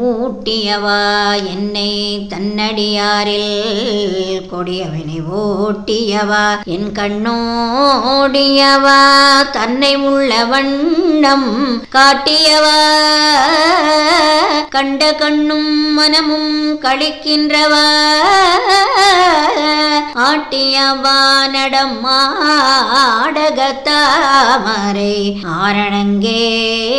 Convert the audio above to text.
ஊட்டியவா? என்னை தன்னடியாரில் கொடியவனை ஓட்டியவா? என் கண்ணோடியவா? தன்னை உள்ள வண்ணம் காட்டியவா? கண்ட கண்ணும் மனமும் கழிக்கின்றவா? ஆட்டியவா நடம் ஆடகத்தாமரை ஆரணங்கே